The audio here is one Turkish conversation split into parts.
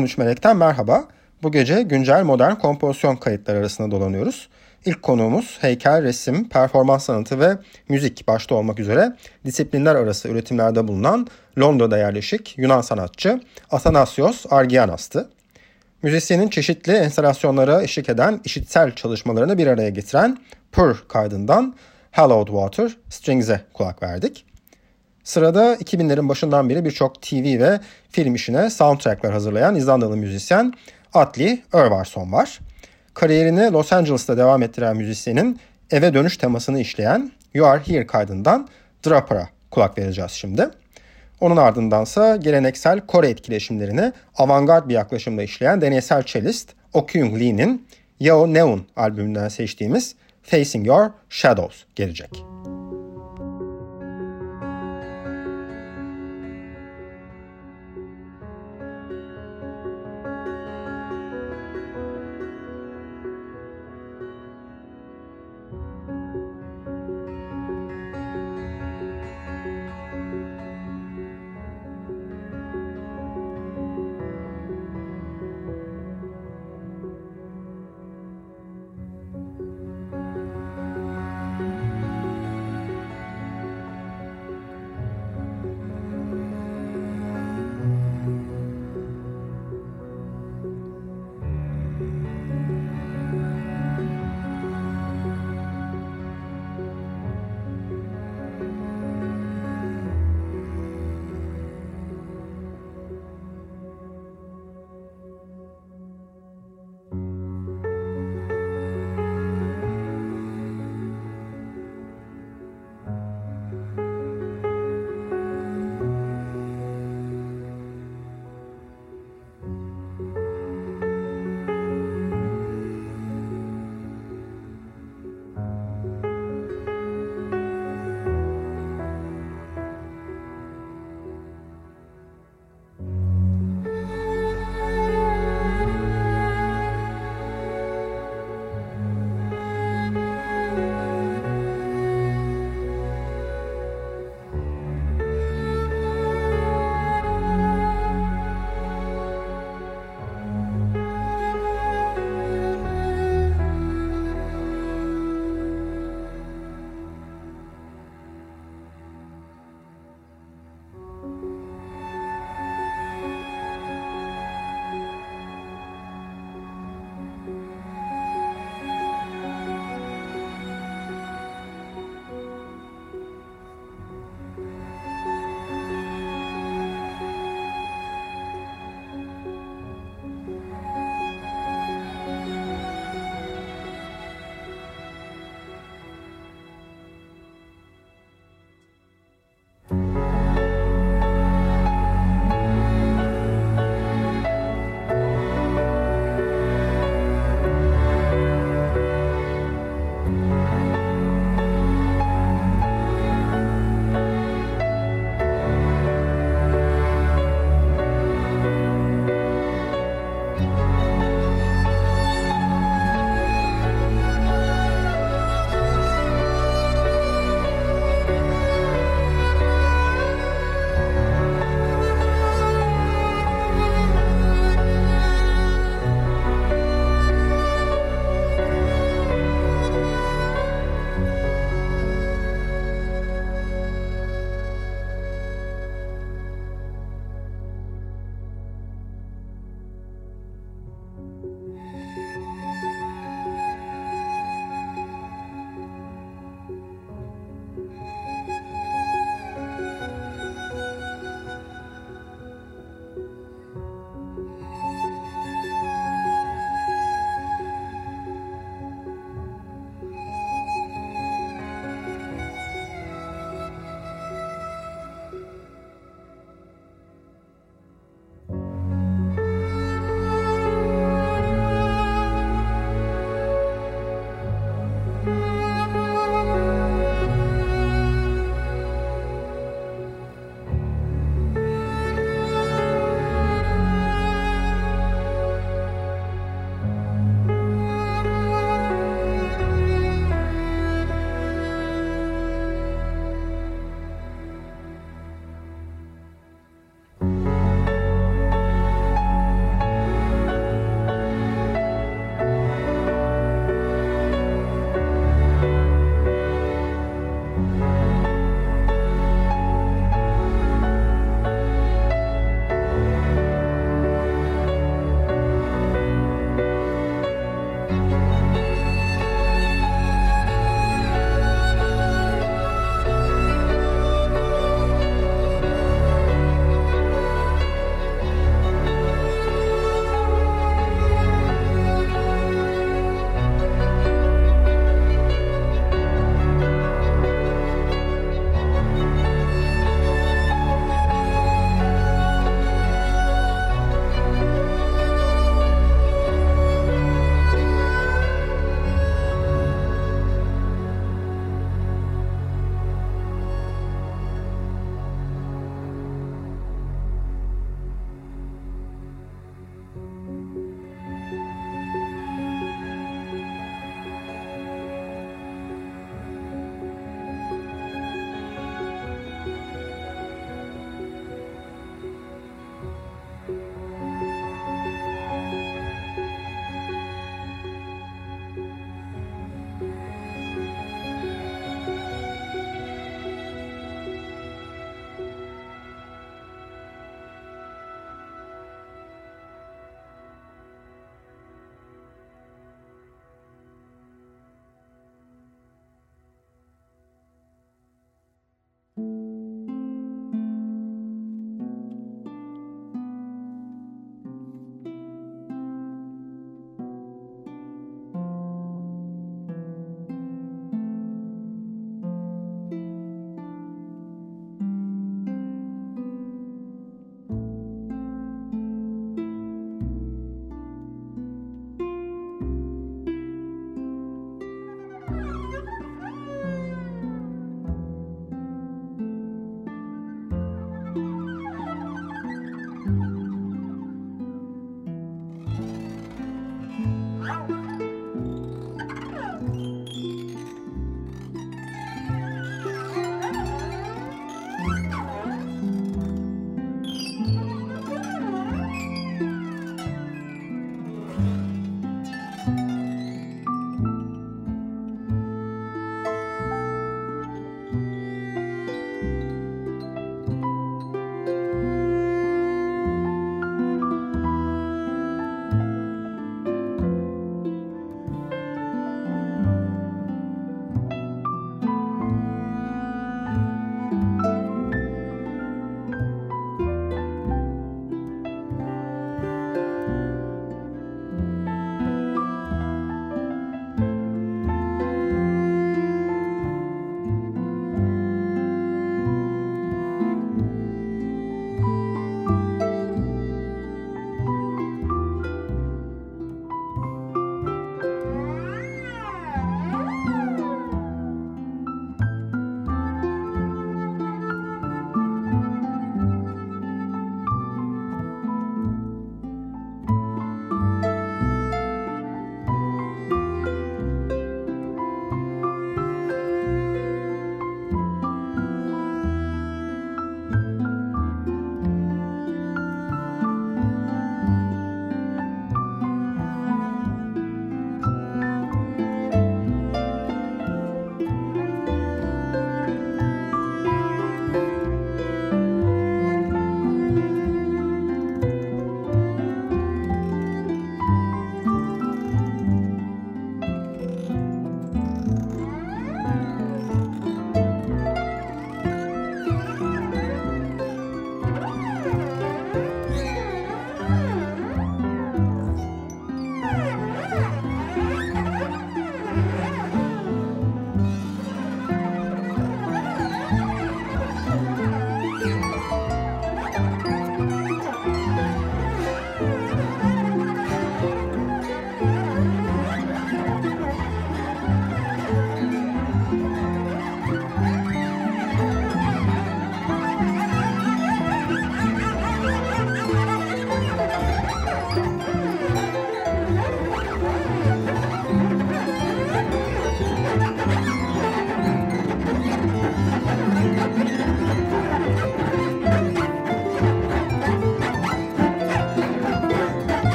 13 Melek'ten merhaba. Bu gece güncel modern kompozisyon kayıtları arasında dolanıyoruz. İlk konuğumuz heykel, resim, performans sanatı ve müzik başta olmak üzere disiplinler arası üretimlerde bulunan Londra'da yerleşik Yunan sanatçı Athanasios Argianas'tı. Müzisyenin çeşitli enstalasyonlara eşlik eden işitsel çalışmalarını bir araya getiren Purr kaydından Hallowed Water Strings'e kulak verdik. Sırada 2000'lerin başından beri birçok TV ve film işine soundtracklar hazırlayan İzlandalı müzisyen Atli Örvarsson var. Kariyerini Los Angeles'ta devam ettiren müzisyenin eve dönüş temasını işleyen You Are Here kaydından Draper'a kulak vereceğiz şimdi. Onun ardındansa geleneksel Kore etkileşimlerini avantgard bir yaklaşımda işleyen deneysel cellist Okyung Lee'nin Yao Neun albümünden seçtiğimiz Facing Your Shadows gelecek.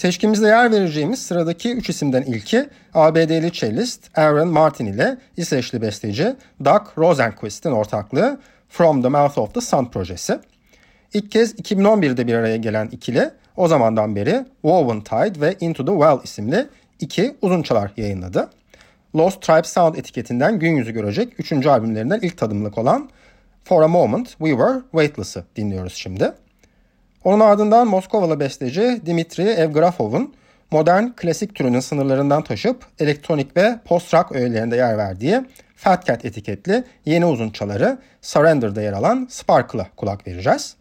Seçkimizde yer vereceğimiz sıradaki üç isimden ilki ABD'li cellist Aaron Martin ile İsveçli besteci Doug Rosenquist'in ortaklığı From the Mouth of the Sun projesi. İlk kez 2011'de bir araya gelen ikili o zamandan beri Woven Tide ve Into the Well isimli iki uzun çalar yayınladı. Lost Tribe Sound etiketinden gün yüzü görecek üçüncü albümlerinden ilk tadımlık olan For a Moment We Were Weightless'ı dinliyoruz şimdi. Onun ardından Moskovalı besteci Dimitri Evgrafov'un modern klasik türünün sınırlarından taşıp elektronik ve post-rock öğelerinde yer verdiği Fat Cat etiketli yeni uzun çaları Surrender'da yer alan Sparkle'a kulak vereceğiz.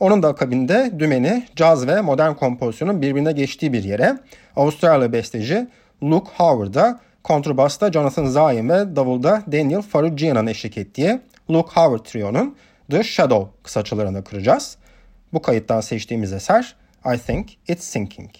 Onun da akabinde dümeni, caz ve modern kompozisyonun birbirine geçtiği bir yere Avustralya besteci Luke Howard'a kontrbasta Jonathan Zayn ve davulda Daniel Farugian'ın eşlik ettiği Luke Howard Trio'nun The Shadow kısaçalarını kıracağız. Bu kayıttan seçtiğimiz eser I Think It's Sinking.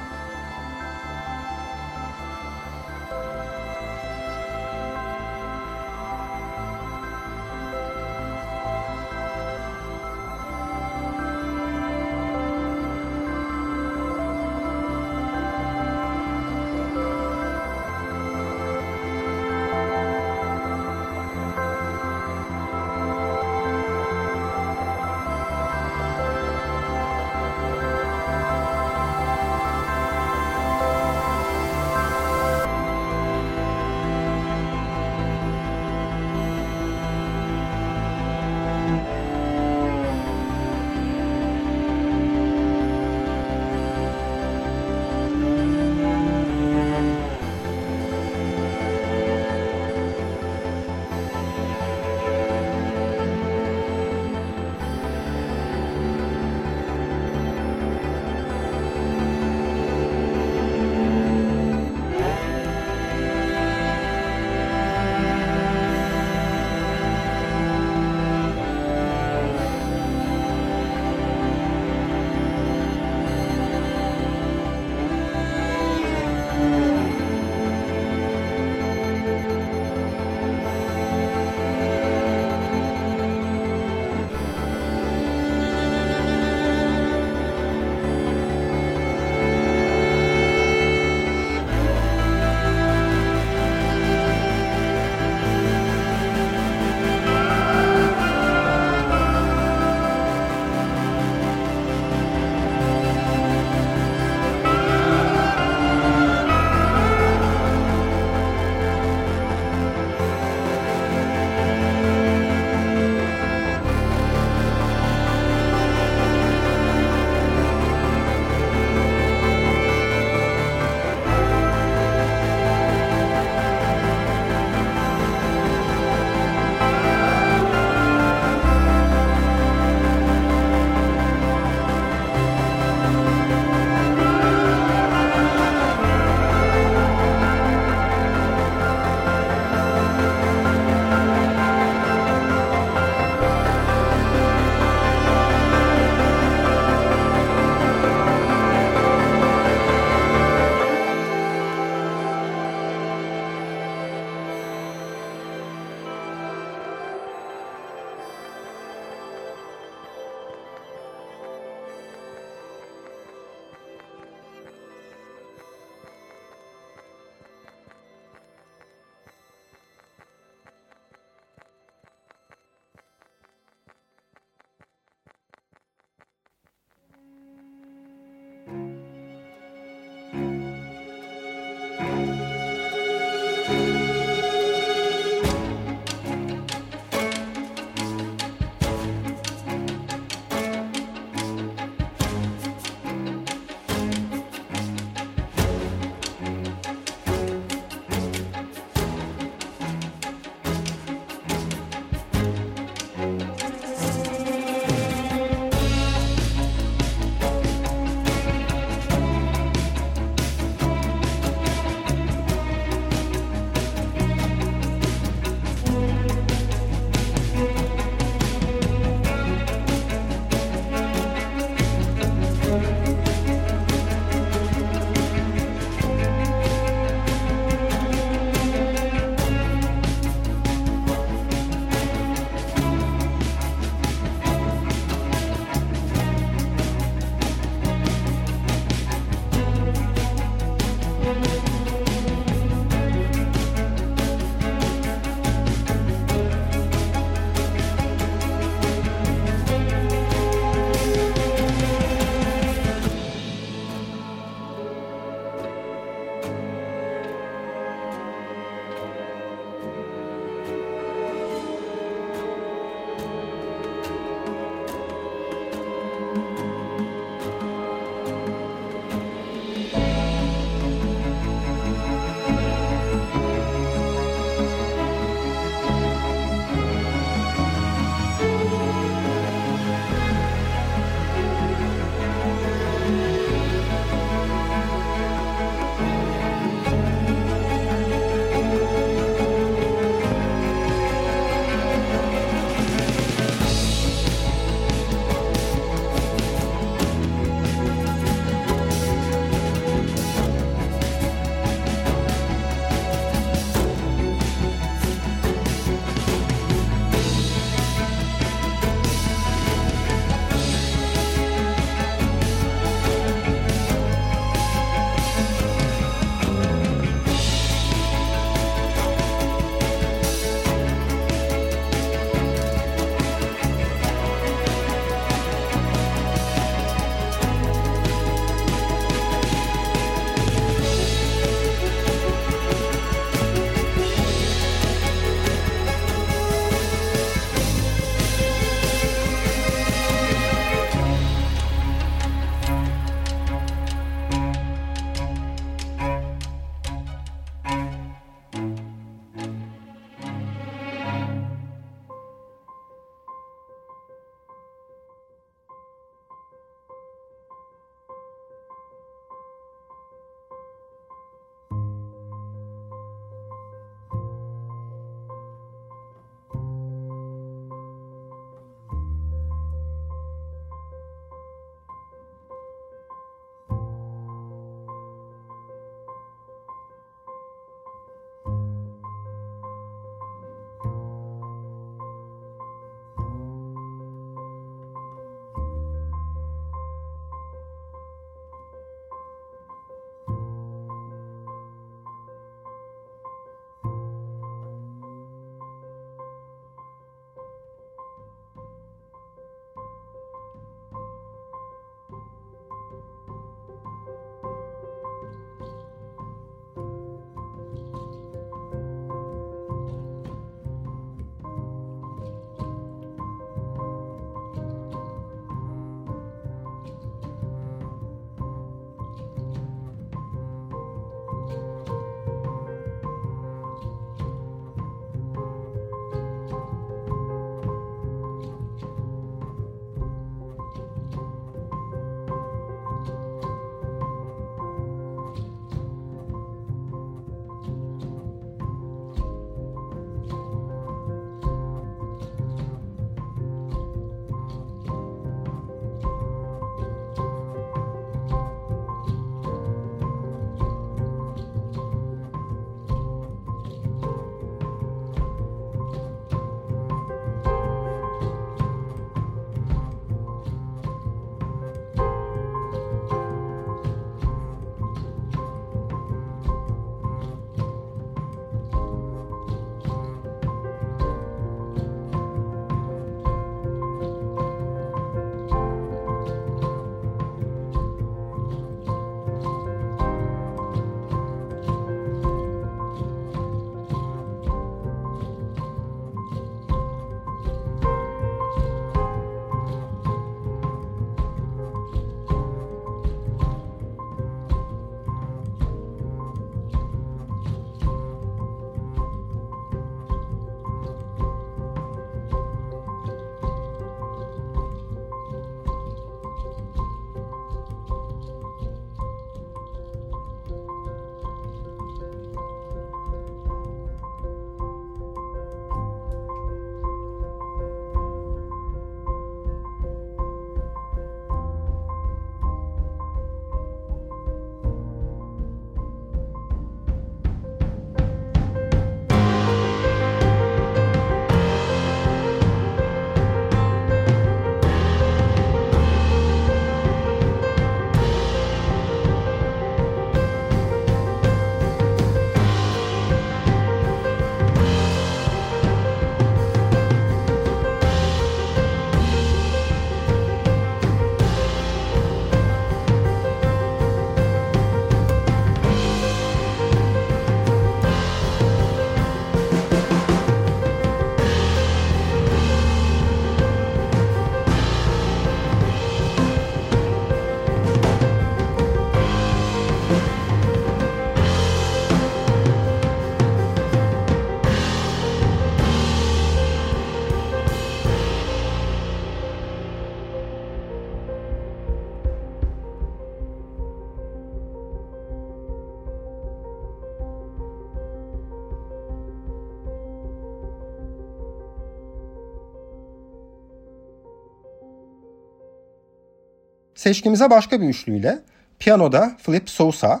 Seçkimize başka bir üçlüyle piyanoda Philip Sousa,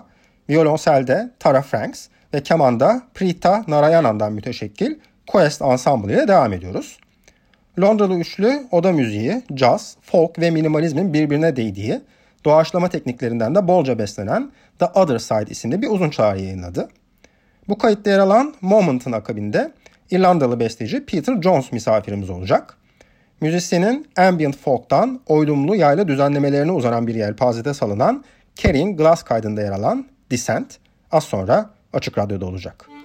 violonselde Tara Franks ve kemanda Prita Narayanan'dan müteşekkil Quest Ensemble ile devam ediyoruz. Londralı üçlü oda müziği, jazz, folk ve minimalizmin birbirine değdiği, doğaçlama tekniklerinden de bolca beslenen The Other Side isimli bir uzun çağrı yayınladı. Bu kayıtta yer alan Moment'ın akabinde İrlandalı besteci Peter Jones misafirimiz olacak. Müzisyenin ambient folk'tan oylumlu yayla düzenlemelerine uzanan bir yelpazede salınan Carrying Glass kaydında yer alan Descent az sonra Açık Radyo'da olacak.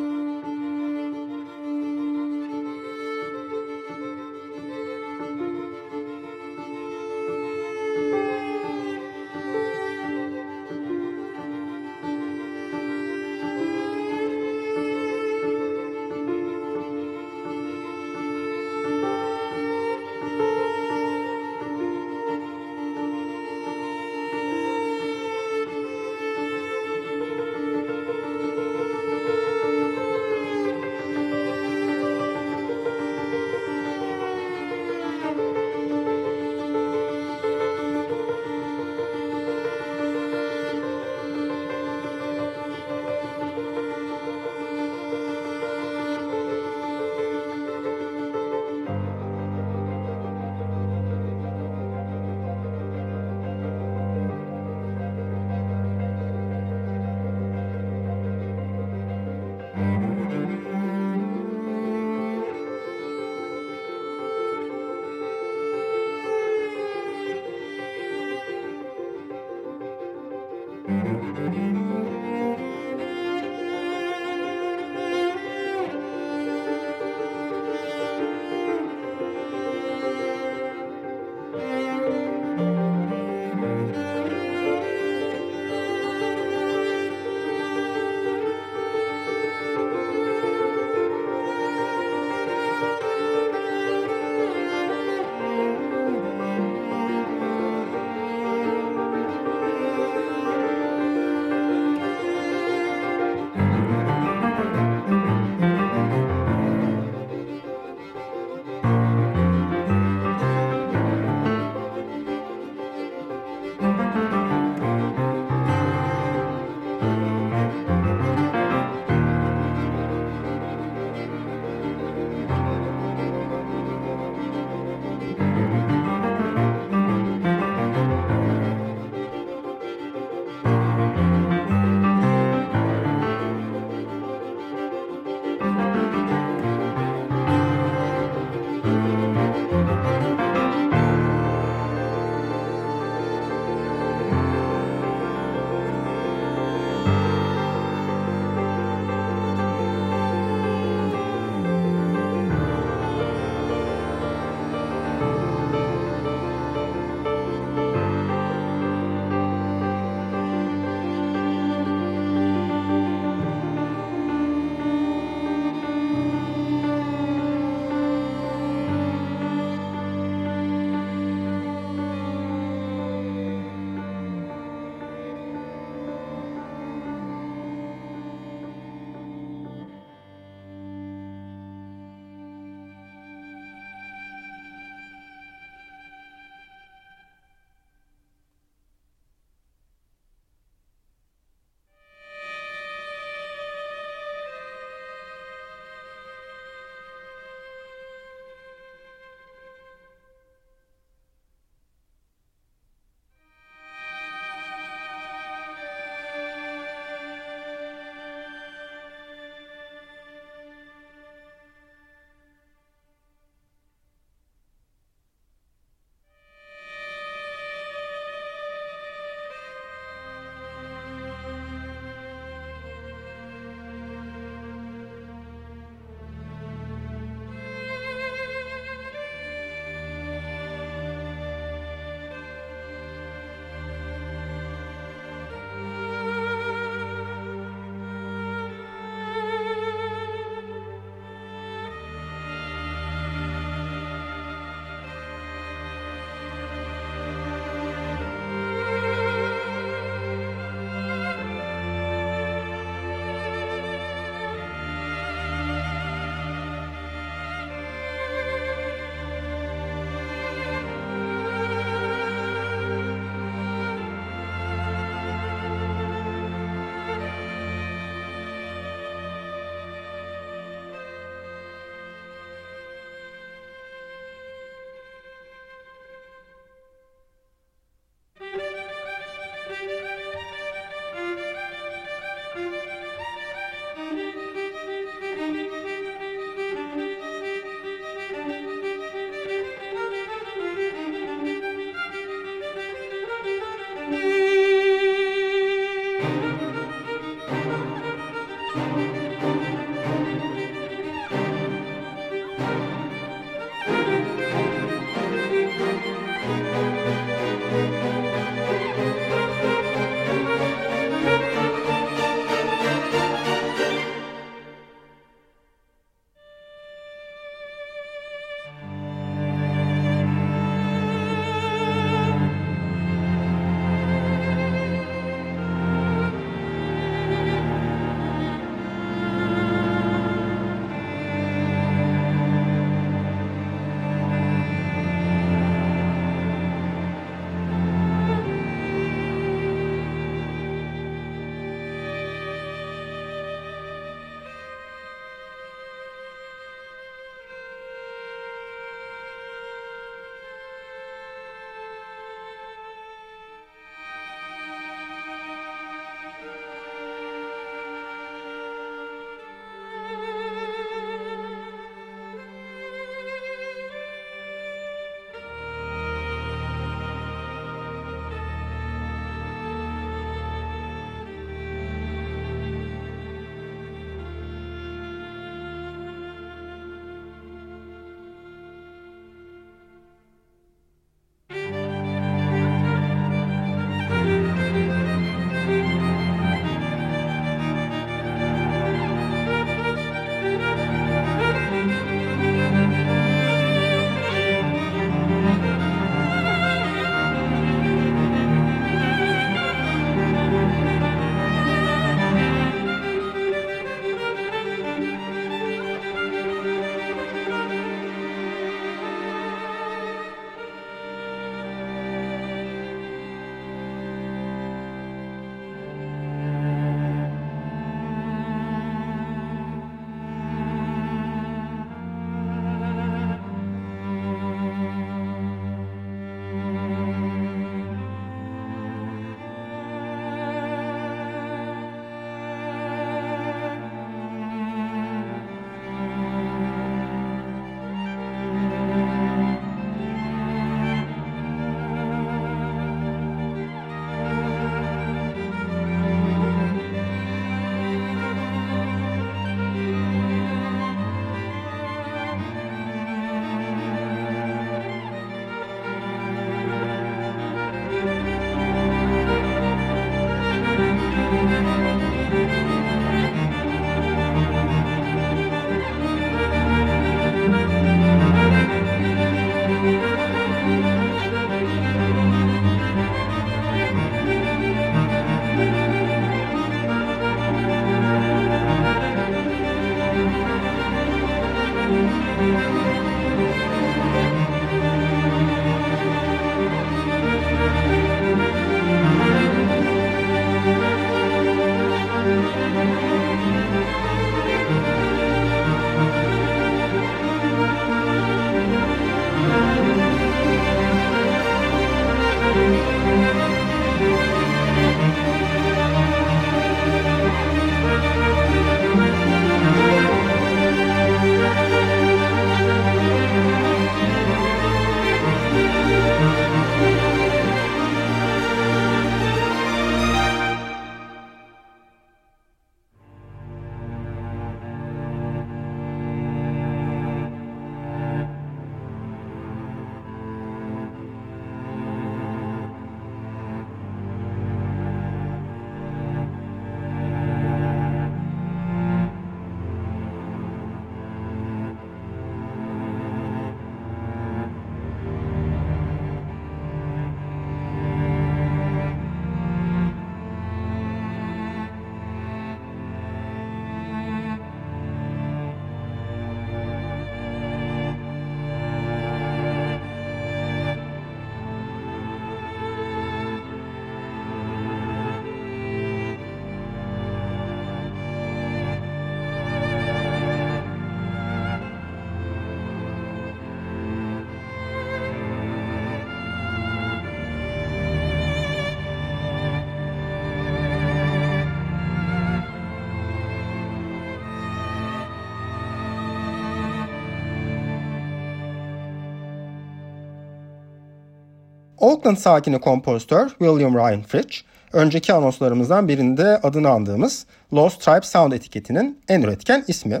Oakland sakini kompozitör William Ryan Fritch, önceki anonslarımızdan birinde adını andığımız Lost Tribe Sound etiketinin en üretken ismi.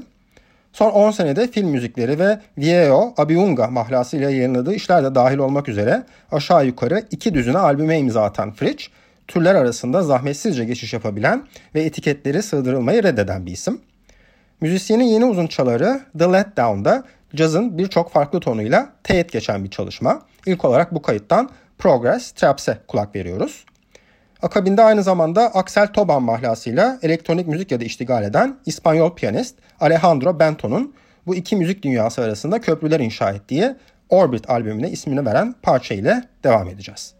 Son 10 senede film müzikleri ve Vieo Abiunga mahlasıyla yayınladığı işler de dahil olmak üzere aşağı yukarı iki düzine albüme imza atan Fritch, türler arasında zahmetsizce geçiş yapabilen ve etiketleri sığdırılmayı reddeden bir isim. Müzisyenin yeni uzun çaları The Let Down'da cazın birçok farklı tonuyla teyit geçen bir çalışma. İlk olarak bu kayıttan Progress Traps'e kulak veriyoruz. Akabinde aynı zamanda Axel Toban mahlasıyla elektronik müzik ya da iştigal eden İspanyol piyanist Alejandro Bento'nun bu iki müzik dünyası arasında köprüler inşa ettiği Orbit albümüne ismini veren parça ile devam edeceğiz.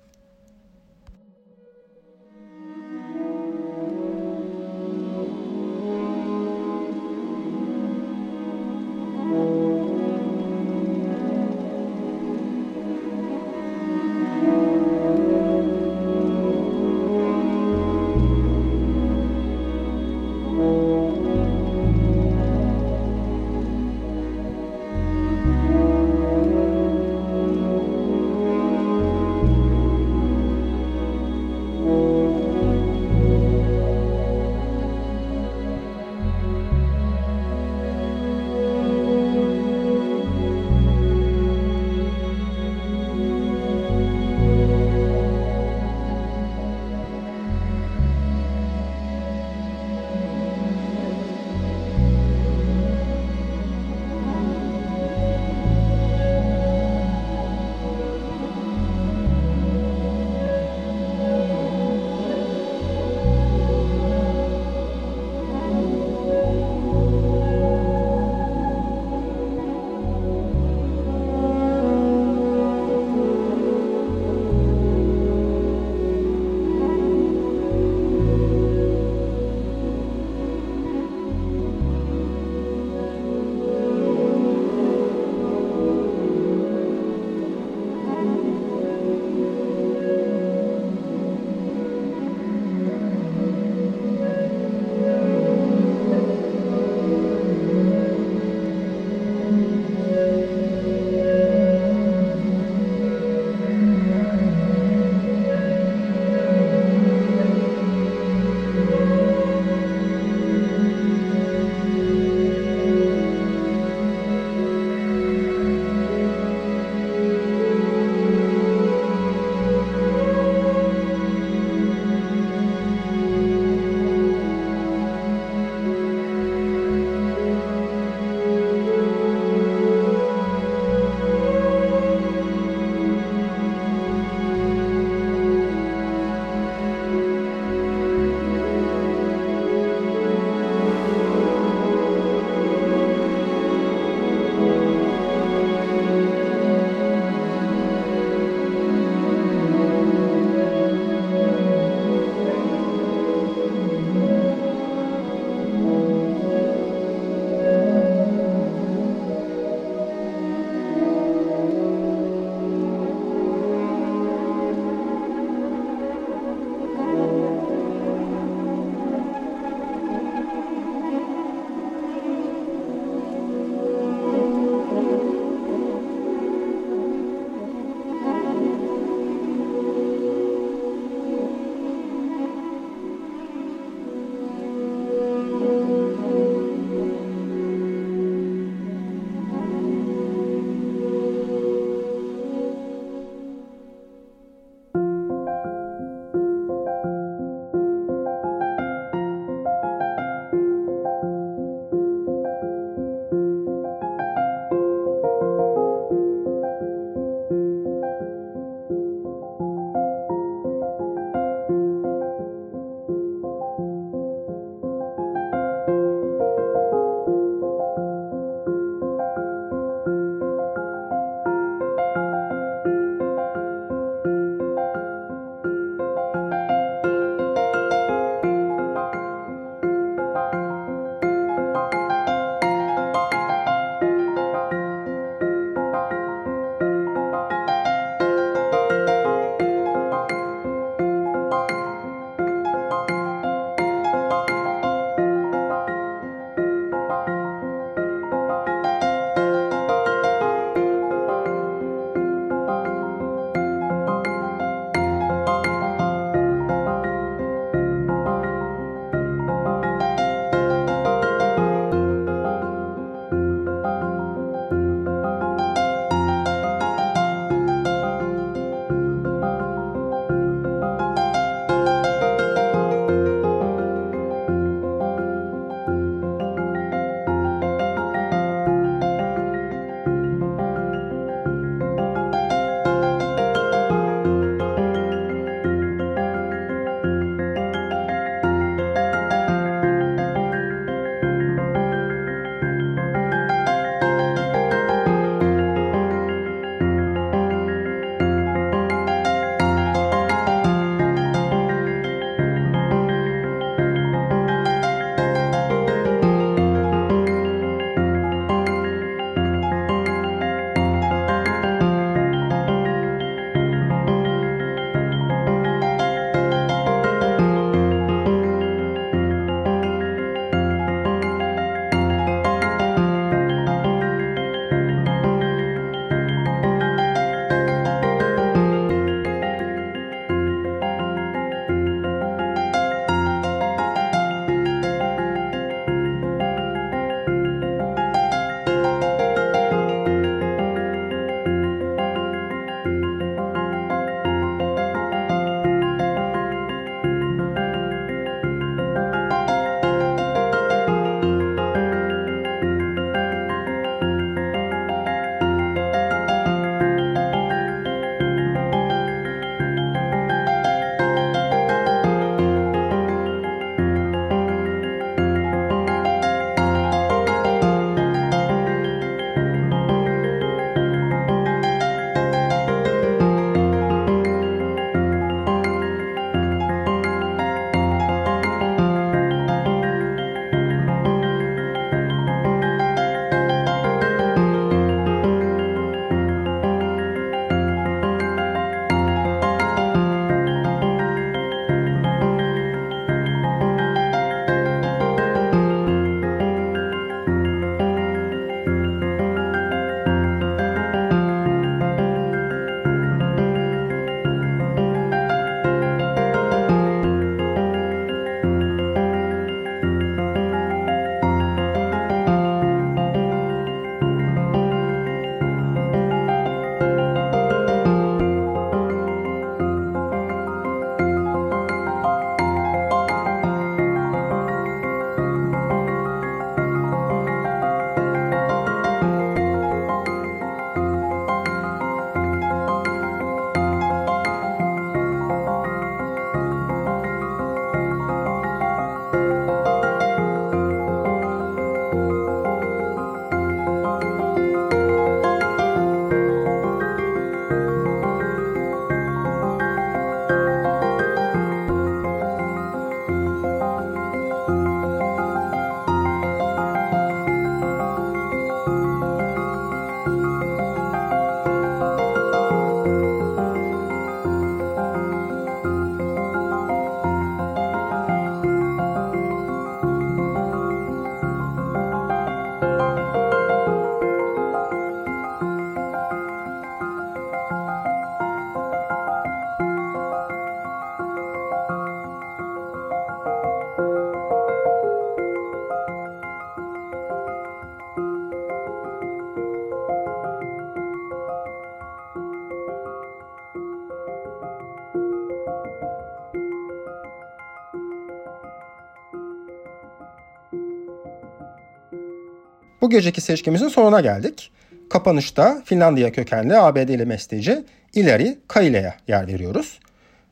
Bu geceki seçkimizin sonuna geldik. Kapanışta Finlandiya kökenli ABD'li besteci Ilari Kaile'ye yer veriyoruz.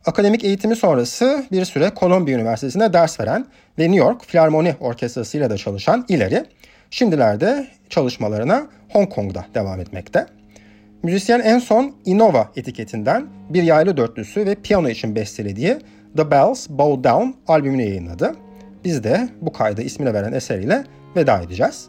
Akademik eğitimi sonrası bir süre Columbia Üniversitesi'nde ders veren ve New York Filarmoni Orkestrası ile de çalışan Ilari, şimdilerde çalışmalarına Hong Kong'da devam etmekte. Müzisyen en son Innova etiketinden bir yaylı dörtlüsü ve piyano için bestelediği The Bells Bow Down albümünü yayınladı. Biz de bu kaydı ismini veren eseriyle veda edeceğiz.